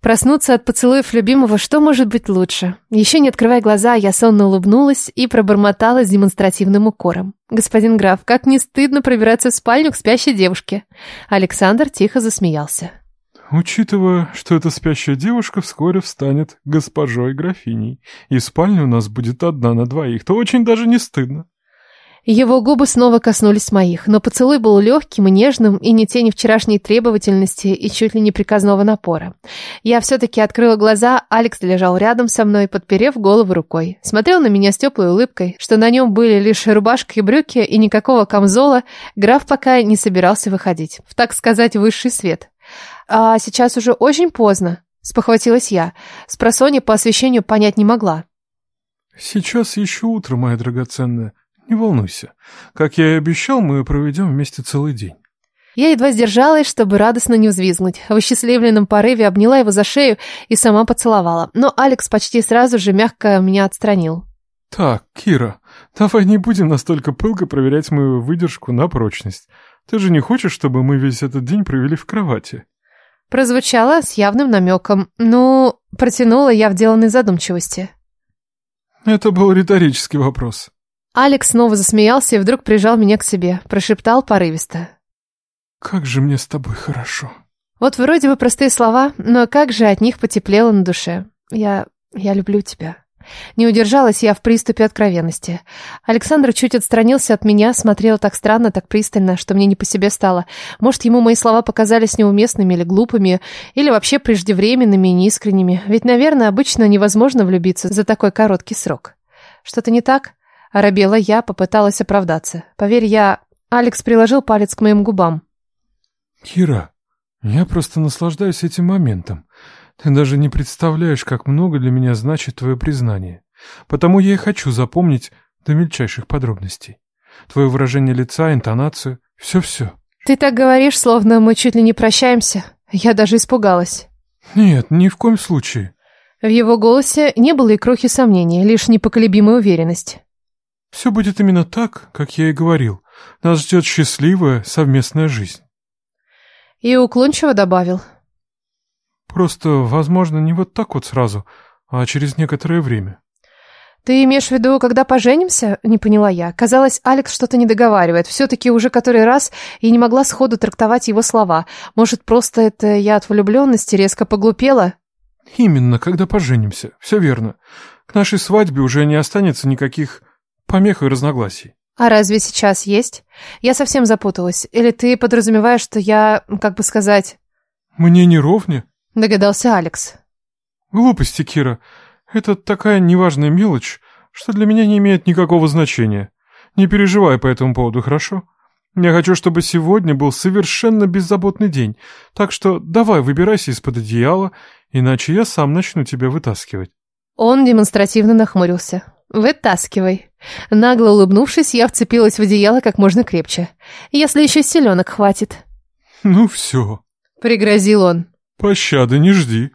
Проснуться от поцелуев любимого, что может быть лучше? Еще не открывая глаза, я сонно улыбнулась и пробормотала с демонстративным укором. «Господин граф, как не стыдно пробираться в спальню к спящей девушке!» Александр тихо засмеялся. Учитывая, что эта спящая девушка вскоре встанет госпожой графиней, и спальня у нас будет одна на двоих, то очень даже не стыдно. Его губы снова коснулись моих, но поцелуй был легким и нежным, и не тени вчерашней требовательности и чуть ли не приказного напора. Я все-таки открыла глаза, Алекс лежал рядом со мной, подперев голову рукой. Смотрел на меня с теплой улыбкой, что на нем были лишь рубашка и брюки, и никакого камзола, граф пока не собирался выходить. В, так сказать, высший свет. А сейчас уже очень поздно, спохватилась я. С просони по освещению понять не могла. Сейчас еще утро, моя драгоценная. Не волнуйся. Как я и обещал, мы проведем вместе целый день. Я едва сдержалась, чтобы радостно не взвизгнуть. В счастливленном порыве обняла его за шею и сама поцеловала. Но Алекс почти сразу же мягко меня отстранил. Так, Кира, давай не будем настолько пылко проверять мою выдержку на прочность. Ты же не хочешь, чтобы мы весь этот день провели в кровати? Прозвучало с явным намеком. Ну, протянула я в деланной задумчивости. Это был риторический вопрос. Алекс снова засмеялся и вдруг прижал меня к себе, прошептал порывисто. «Как же мне с тобой хорошо». Вот вроде бы простые слова, но как же от них потеплело на душе. Я... я люблю тебя. Не удержалась я в приступе откровенности. Александр чуть отстранился от меня, смотрел так странно, так пристально, что мне не по себе стало. Может, ему мои слова показались неуместными или глупыми, или вообще преждевременными и неискренними. Ведь, наверное, обычно невозможно влюбиться за такой короткий срок. Что-то не так? Оробела я, попыталась оправдаться. Поверь, я... Алекс приложил палец к моим губам. «Кира, я просто наслаждаюсь этим моментом. Ты даже не представляешь, как много для меня значит твое признание. Потому я и хочу запомнить до мельчайших подробностей. Твое выражение лица, интонацию, все-все». «Ты так говоришь, словно мы чуть ли не прощаемся. Я даже испугалась». «Нет, ни в коем случае». В его голосе не было и крохи сомнения, лишь непоколебимая уверенность. Все будет именно так, как я и говорил. Нас ждет счастливая совместная жизнь. И уклончиво добавил. Просто, возможно, не вот так вот сразу, а через некоторое время. Ты имеешь в виду, когда поженимся? Не поняла я. Казалось, Алекс что-то не договаривает. Все-таки уже который раз я не могла сходу трактовать его слова. Может, просто это я от влюбленности резко поглупела? Именно, когда поженимся. Все верно. К нашей свадьбе уже не останется никаких помех и разногласий. А разве сейчас есть? Я совсем запуталась. Или ты подразумеваешь, что я, как бы сказать... Мне не ровня? Догадался Алекс. Глупости, Кира. Это такая неважная мелочь, что для меня не имеет никакого значения. Не переживай по этому поводу, хорошо? Я хочу, чтобы сегодня был совершенно беззаботный день. Так что давай выбирайся из-под одеяла, иначе я сам начну тебя вытаскивать. Он демонстративно нахмурился. «Вытаскивай». Нагло улыбнувшись, я вцепилась в одеяло как можно крепче. «Если еще селенок хватит». «Ну все», — пригрозил он. «Пощады не жди».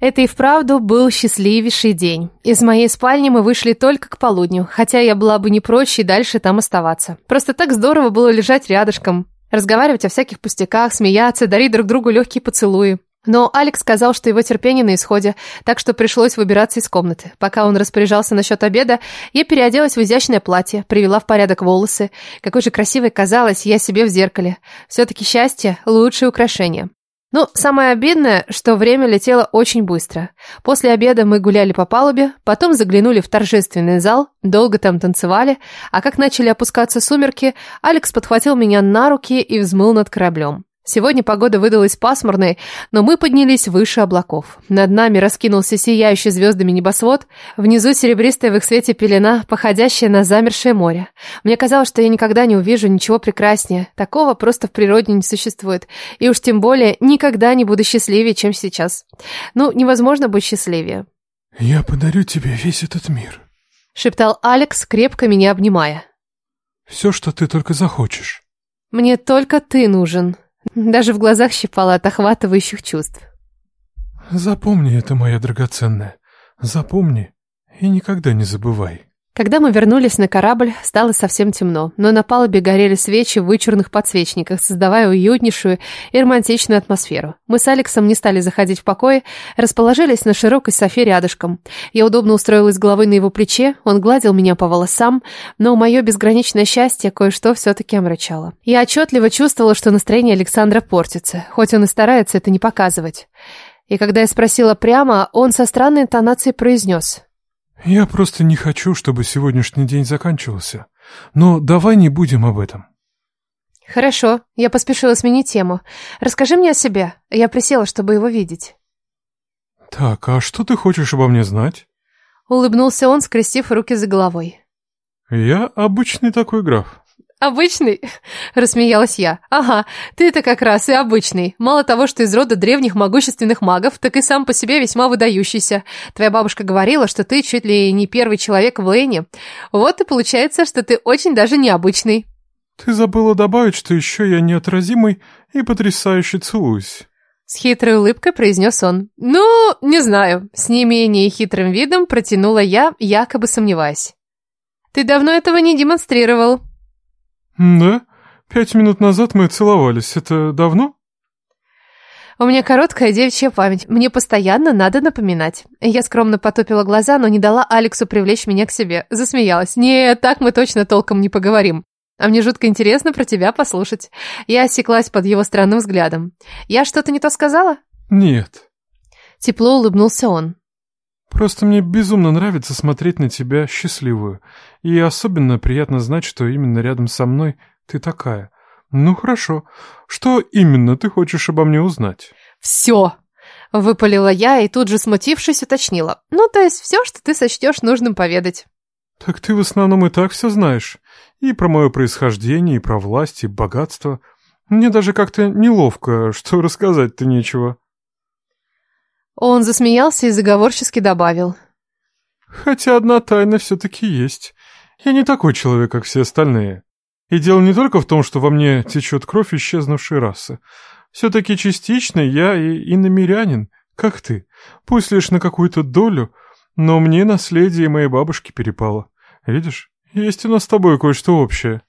Это и вправду был счастливейший день. Из моей спальни мы вышли только к полудню, хотя я была бы не прочь и дальше там оставаться. Просто так здорово было лежать рядышком, разговаривать о всяких пустяках, смеяться, дарить друг другу легкие поцелуи. Но Алекс сказал, что его терпение на исходе, так что пришлось выбираться из комнаты. Пока он распоряжался насчет обеда, я переоделась в изящное платье, привела в порядок волосы. Какой же красивой казалась я себе в зеркале. Все-таки счастье – лучшее украшение. Ну, самое обидное, что время летело очень быстро. После обеда мы гуляли по палубе, потом заглянули в торжественный зал, долго там танцевали, а как начали опускаться сумерки, Алекс подхватил меня на руки и взмыл над кораблем. Сегодня погода выдалась пасмурной, но мы поднялись выше облаков. Над нами раскинулся сияющий звездами небосвод, внизу серебристая в их свете пелена, походящая на замершее море. Мне казалось, что я никогда не увижу ничего прекраснее. Такого просто в природе не существует. И уж тем более никогда не буду счастливее, чем сейчас. Ну, невозможно быть счастливее. «Я подарю тебе весь этот мир», — шептал Алекс, крепко меня обнимая. «Все, что ты только захочешь». «Мне только ты нужен», даже в глазах щипало от охватывающих чувств. Запомни это, моя драгоценная. Запомни и никогда не забывай. Когда мы вернулись на корабль, стало совсем темно, но на палубе горели свечи в вычурных подсвечниках, создавая уютнейшую и романтичную атмосферу. Мы с Алексом не стали заходить в покое, расположились на широкой софе рядышком. Я удобно устроилась головой на его плече, он гладил меня по волосам, но мое безграничное счастье кое-что все-таки омрачало. Я отчетливо чувствовала, что настроение Александра портится, хоть он и старается это не показывать. И когда я спросила прямо, он со странной интонацией произнес – «Я просто не хочу, чтобы сегодняшний день заканчивался. Но давай не будем об этом». «Хорошо, я поспешила сменить тему. Расскажи мне о себе. Я присела, чтобы его видеть». «Так, а что ты хочешь обо мне знать?» Улыбнулся он, скрестив руки за головой. «Я обычный такой граф. «Обычный?» – рассмеялась я. «Ага, ты-то как раз и обычный. Мало того, что из рода древних могущественных магов, так и сам по себе весьма выдающийся. Твоя бабушка говорила, что ты чуть ли не первый человек в Лэйне. Вот и получается, что ты очень даже необычный». «Ты забыла добавить, что еще я неотразимый и потрясающе целуюсь». С хитрой улыбкой произнес он. «Ну, не знаю». С не менее хитрым видом протянула я, якобы сомневаясь. «Ты давно этого не демонстрировал». «Да? Пять минут назад мы целовались. Это давно?» У меня короткая девичья память. Мне постоянно надо напоминать. Я скромно потупила глаза, но не дала Алексу привлечь меня к себе. Засмеялась. «Нет, так мы точно толком не поговорим. А мне жутко интересно про тебя послушать». Я осеклась под его странным взглядом. «Я что-то не то сказала?» «Нет». Тепло улыбнулся он. Просто мне безумно нравится смотреть на тебя счастливую. И особенно приятно знать, что именно рядом со мной ты такая. Ну хорошо. Что именно ты хочешь обо мне узнать? Все. Выпалила я и тут же, смутившись, уточнила. Ну, то есть все, что ты сочтешь нужным поведать. Так ты в основном и так все знаешь. И про мое происхождение, и про власть, и богатство. Мне даже как-то неловко, что рассказать-то нечего. Он засмеялся и заговорчески добавил. «Хотя одна тайна все-таки есть. Я не такой человек, как все остальные. И дело не только в том, что во мне течет кровь исчезнувшей расы. Все-таки частично я и иномирянин, как ты. Пусть лишь на какую-то долю, но мне наследие моей бабушки перепало. Видишь, есть у нас с тобой кое-что общее».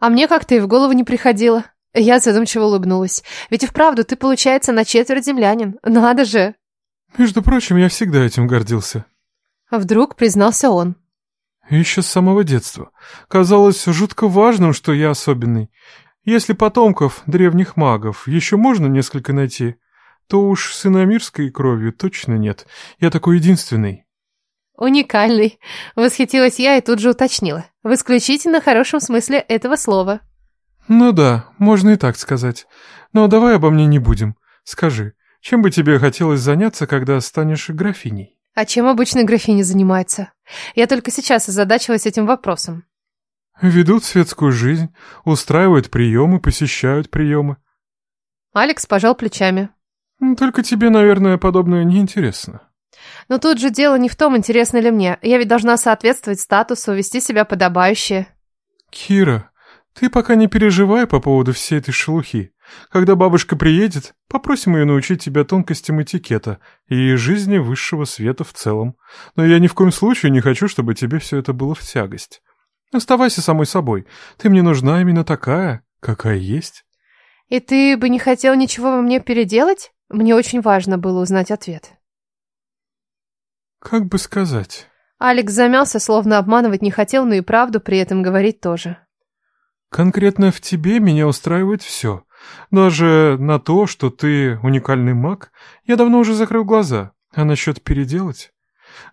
«А мне как-то и в голову не приходило». Я задумчиво улыбнулась. «Ведь и вправду ты, получается, на четверть землянин. Надо же!» Между прочим, я всегда этим гордился. А вдруг признался он. Еще с самого детства. Казалось жутко важным, что я особенный. Если потомков древних магов еще можно несколько найти, то уж с иномирской кровью точно нет. Я такой единственный. Уникальный. Восхитилась я и тут же уточнила. В исключительно хорошем смысле этого слова. Ну да, можно и так сказать. Но давай обо мне не будем. Скажи, чем бы тебе хотелось заняться, когда станешь графиней? А чем обычно графини занимаются? Я только сейчас озадачилась этим вопросом. Ведут светскую жизнь, устраивают приемы, посещают приемы. Алекс пожал плечами. Только тебе, наверное, подобное не интересно. Но тут же дело не в том, интересно ли мне. Я ведь должна соответствовать статусу, вести себя подобающе. Кира, ты пока не переживай по поводу всей этой шелухи. Когда бабушка приедет, попросим ее научить тебя тонкостям этикета и жизни высшего света в целом. Но я ни в коем случае не хочу, чтобы тебе все это было в тягость. Оставайся самой собой. Ты мне нужна именно такая, какая есть. И ты бы не хотел ничего во мне переделать? Мне очень важно было узнать ответ. Как бы сказать? Алекс замялся, словно обманывать не хотел, но и правду при этом говорить тоже. Конкретно в тебе меня устраивает все. Даже на то, что ты уникальный маг, я давно уже закрыл глаза. А насчет переделать?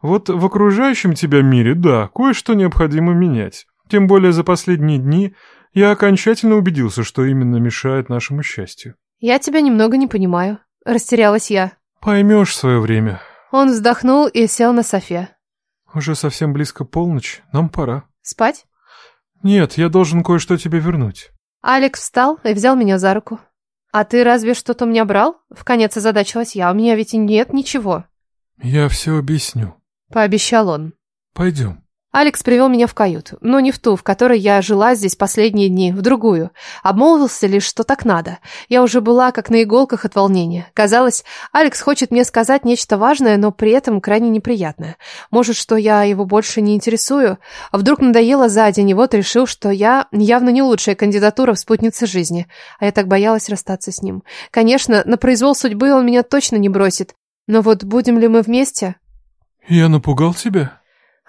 Вот в окружающем тебя мире, да, кое-что необходимо менять. Тем более за последние дни я окончательно убедился, что именно мешает нашему счастью. Я тебя немного не понимаю. Растерялась я. Поймешь свое время. Он вздохнул и сел на софе. Уже совсем близко полночь, нам пора. Спать? Нет, я должен кое-что тебе вернуть. Алекс встал и взял меня за руку. «А ты разве что-то у меня брал?» Вконец озадачилась я. «У меня ведь и нет ничего». «Я все объясню», — пообещал он. «Пойдем». Алекс привел меня в каюту, но не в ту, в которой я жила здесь последние дни, в другую. Обмолвился лишь, что так надо. Я уже была как на иголках от волнения. Казалось, Алекс хочет мне сказать нечто важное, но при этом крайне неприятное. Может, что я его больше не интересую? А вдруг надоело за день, и вот решил, что я явно не лучшая кандидатура в спутнице жизни. А я так боялась расстаться с ним. Конечно, на произвол судьбы он меня точно не бросит. Но вот будем ли мы вместе? Я напугал тебя?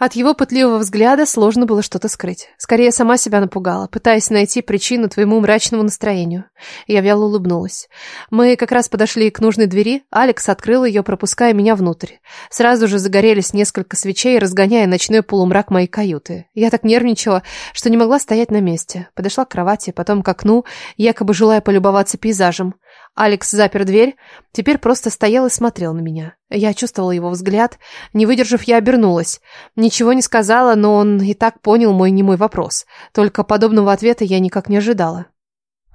От его пытливого взгляда сложно было что-то скрыть. Скорее, сама себя напугала, пытаясь найти причину твоему мрачному настроению. Я вяло улыбнулась. Мы как раз подошли к нужной двери, Алекс открыл ее, пропуская меня внутрь. Сразу же загорелись несколько свечей, разгоняя ночной полумрак моей каюты. Я так нервничала, что не могла стоять на месте. Подошла к кровати, потом к окну, якобы желая полюбоваться пейзажем. Алекс запер дверь, теперь просто стоял и смотрел на меня. Я чувствовала его взгляд. Не выдержав, я обернулась. Ничего не сказала, но он и так понял мой немой вопрос. Только подобного ответа я никак не ожидала.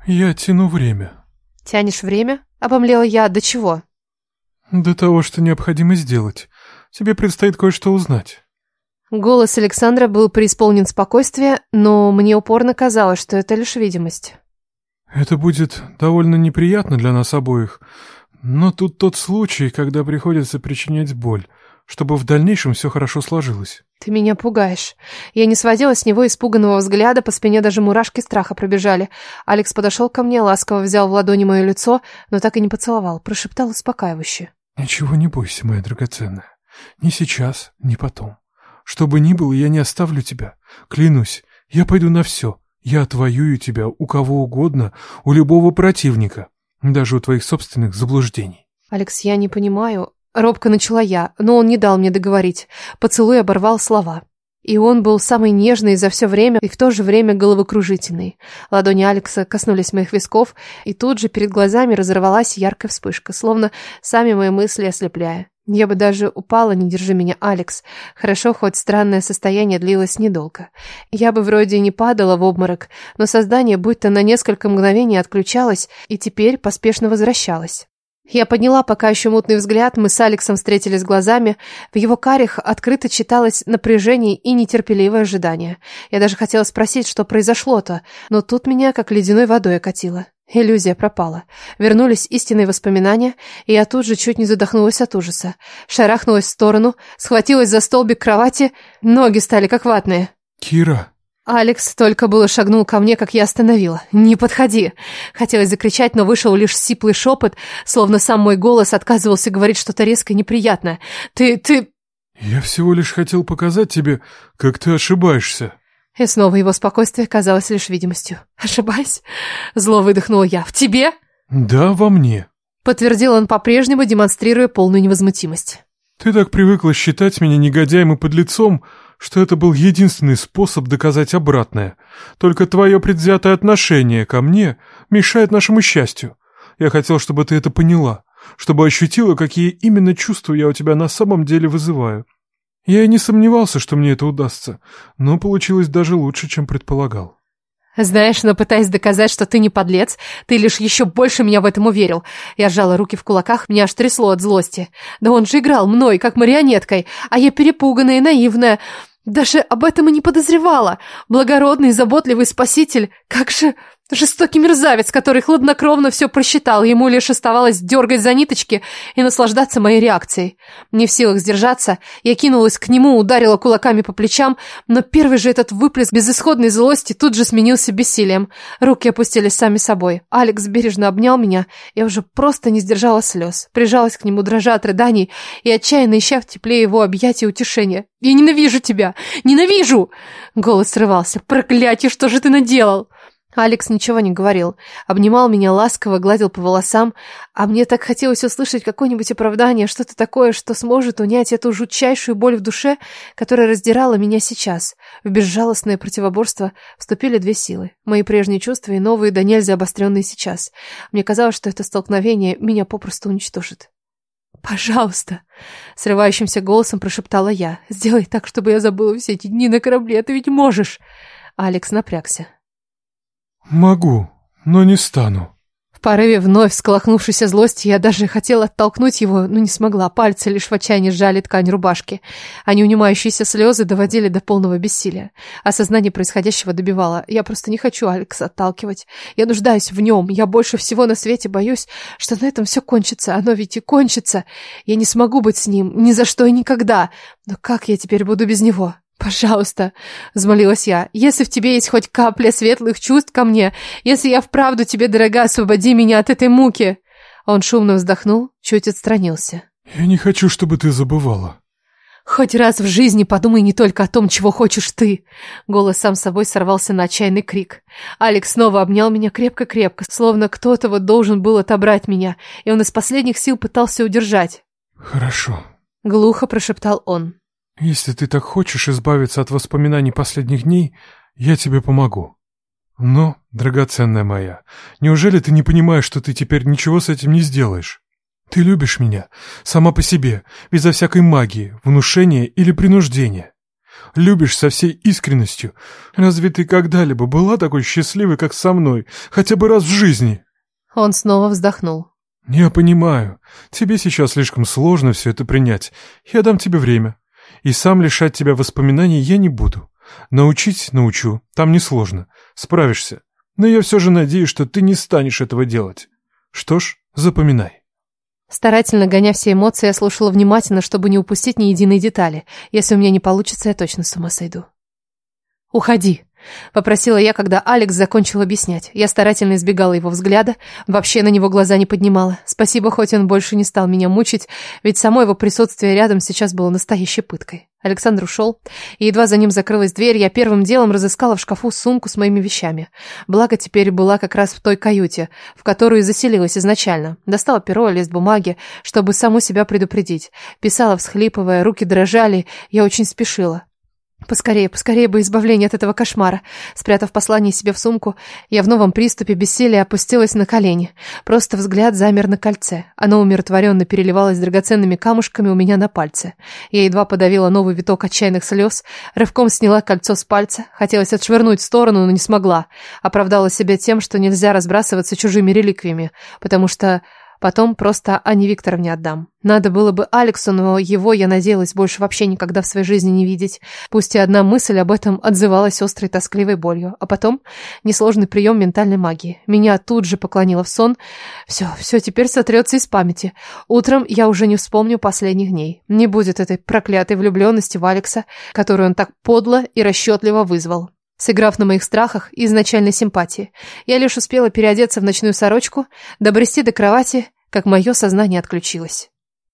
«Я тяну время». «Тянешь время?» — обомлела я. «До чего?» «До того, что необходимо сделать. Тебе предстоит кое-что узнать». Голос Александра был преисполнен спокойствия, но мне упорно казалось, что это лишь видимость. Это будет довольно неприятно для нас обоих, но тут тот случай, когда приходится причинять боль, чтобы в дальнейшем все хорошо сложилось. Ты меня пугаешь. Я не сводила с него испуганного взгляда, по спине даже мурашки страха пробежали. Алекс подошел ко мне, ласково взял в ладони мое лицо, но так и не поцеловал, прошептал успокаивающе. Ничего не бойся, моя драгоценная. Ни сейчас, ни потом. Что бы ни было, я не оставлю тебя. Клянусь, я пойду на все. Я отвоюю тебя у кого угодно, у любого противника, даже у твоих собственных заблуждений. Алекс, я не понимаю. Робко начала я, но он не дал мне договорить. Поцелуй оборвал слова. И он был самый нежный за все время и в то же время головокружительный. Ладони Алекса коснулись моих висков, и тут же перед глазами разорвалась яркая вспышка, словно сами мои мысли ослепляя. Я бы даже упала, не держи меня, Алекс. Хорошо, хоть странное состояние длилось недолго. Я бы вроде и не падала в обморок, но создание будто на несколько мгновений отключалось и теперь поспешно возвращалось. Я подняла пока еще мутный взгляд, мы с Алексом встретились глазами. В его карих открыто читалось напряжение и нетерпеливое ожидание. Я даже хотела спросить, что произошло-то, но тут меня как ледяной водой окатило. Иллюзия пропала. Вернулись истинные воспоминания, и я тут же чуть не задохнулась от ужаса. Шарахнулась в сторону, схватилась за столбик кровати, ноги стали как ватные. «Кира!» Алекс только было шагнул ко мне, как я остановила. «Не подходи!» Хотелось закричать, но вышел лишь сиплый шепот, словно сам мой голос отказывался говорить что-то резко неприятное. «Ты... ты...» «Я всего лишь хотел показать тебе, как ты ошибаешься». И снова его спокойствие казалось лишь видимостью. «Ошибаюсь?» Зло выдохнула я. «В тебе?» «Да, во мне», — подтвердил он по-прежнему, демонстрируя полную невозмутимость. «Ты так привыкла считать меня негодяем и подлецом, что это был единственный способ доказать обратное. Только твое предвзятое отношение ко мне мешает нашему счастью. Я хотел, чтобы ты это поняла, чтобы ощутила, какие именно чувства я у тебя на самом деле вызываю. Я и не сомневался, что мне это удастся, но получилось даже лучше, чем предполагал. Знаешь, но пытаясь доказать, что ты не подлец, ты лишь еще больше меня в этом уверил. Я сжала руки в кулаках, меня аж трясло от злости. Да он же играл мной, как марионеткой, а я перепуганная и наивная. Даже об этом и не подозревала. Благородный, заботливый спаситель. Как же... Жестокий мерзавец, который хладнокровно все просчитал, ему лишь оставалось дергать за ниточки и наслаждаться моей реакцией. Не в силах сдержаться, я кинулась к нему, ударила кулаками по плечам, но первый же этот выплеск безысходной злости тут же сменился бессилием. Руки опустились сами собой. Алекс бережно обнял меня, я уже просто не сдержала слез. Прижалась к нему, дрожа от рыданий и отчаянно ища в тепле его объятия утешения. «Я ненавижу тебя! Ненавижу!» Голос срывался. «Проклятие, что же ты наделал?» Алекс ничего не говорил, обнимал меня ласково, гладил по волосам, а мне так хотелось услышать какое-нибудь оправдание, что-то такое, что сможет унять эту жутчайшую боль в душе, которая раздирала меня сейчас. В безжалостное противоборство вступили две силы. Мои прежние чувства и новые, да нельзя обостренные сейчас. Мне казалось, что это столкновение меня попросту уничтожит. «Пожалуйста!» — срывающимся голосом прошептала я. «Сделай так, чтобы я забыла все эти дни на корабле, ты ведь можешь!» Алекс напрягся. «Могу, но не стану». В порыве вновь всколохнувшейся злости я даже хотела оттолкнуть его, но не смогла. Пальцы лишь в отчаянии сжали ткань рубашки. А неунимающиеся слезы доводили до полного бессилия. Осознание происходящего добивало. Я просто не хочу Алекса отталкивать. Я нуждаюсь в нем. Я больше всего на свете боюсь, что на этом все кончится. Оно ведь и кончится. Я не смогу быть с ним. Ни за что и никогда. Но как я теперь буду без него? «Пожалуйста», — взмолилась я, — «если в тебе есть хоть капля светлых чувств ко мне, если я вправду тебе дорога, освободи меня от этой муки». Он шумно вздохнул, чуть отстранился. «Я не хочу, чтобы ты забывала». «Хоть раз в жизни подумай не только о том, чего хочешь ты!» Голос сам собой сорвался на отчаянный крик. Алекс снова обнял меня крепко-крепко, словно кто-то вот должен был отобрать меня, и он из последних сил пытался удержать. «Хорошо», — глухо прошептал он. Если ты так хочешь избавиться от воспоминаний последних дней, я тебе помогу. Но, драгоценная моя, неужели ты не понимаешь, что ты теперь ничего с этим не сделаешь? Ты любишь меня, сама по себе, безо всякой магии, внушения или принуждения. Любишь со всей искренностью. Разве ты когда-либо была такой счастливой, как со мной, хотя бы раз в жизни?» Он снова вздохнул. «Я понимаю. Тебе сейчас слишком сложно все это принять. Я дам тебе время. И сам лишать тебя воспоминаний я не буду. Научить научу, там несложно. Справишься. Но я все же надеюсь, что ты не станешь этого делать. Что ж, запоминай. Старательно гоня все эмоции, я слушала внимательно, чтобы не упустить ни единой детали. Если у меня не получится, я точно с ума сойду. «Уходи!» Попросила я, когда Алекс закончил объяснять. Я старательно избегала его взгляда, вообще на него глаза не поднимала. Спасибо, хоть он больше не стал меня мучить, ведь само его присутствие рядом сейчас было настоящей пыткой. Александр ушел, и едва за ним закрылась дверь, я первым делом разыскала в шкафу сумку с моими вещами. Благо, теперь была как раз в той каюте, в которую заселилась изначально. Достала перо, лист бумаги, чтобы саму себя предупредить. Писала, всхлипывая, руки дрожали, я очень спешила. Поскорее, поскорее бы избавление от этого кошмара. Спрятав послание себе в сумку, я в новом приступе бессилия опустилась на колени. Просто взгляд замер на кольце. Оно умиротворенно переливалось драгоценными камушками у меня на пальце. Я едва подавила новый виток отчаянных слез, рывком сняла кольцо с пальца. Хотелось отшвырнуть в сторону, но не смогла. Оправдала себя тем, что нельзя разбрасываться чужими реликвиями, потому что Потом просто Анне Викторовне отдам. Надо было бы Алексу, но его, я надеялась, больше вообще никогда в своей жизни не видеть. Пусть и одна мысль об этом отзывалась острой тоскливой болью. А потом несложный прием ментальной магии. Меня тут же поклонило в сон. Все, все теперь сотрется из памяти. Утром я уже не вспомню последних дней. Не будет этой проклятой влюбленности в Алекса, которую он так подло и расчетливо вызвал сыграв на моих страхах и изначальной симпатии. Я лишь успела переодеться в ночную сорочку, добрести до кровати, как мое сознание отключилось.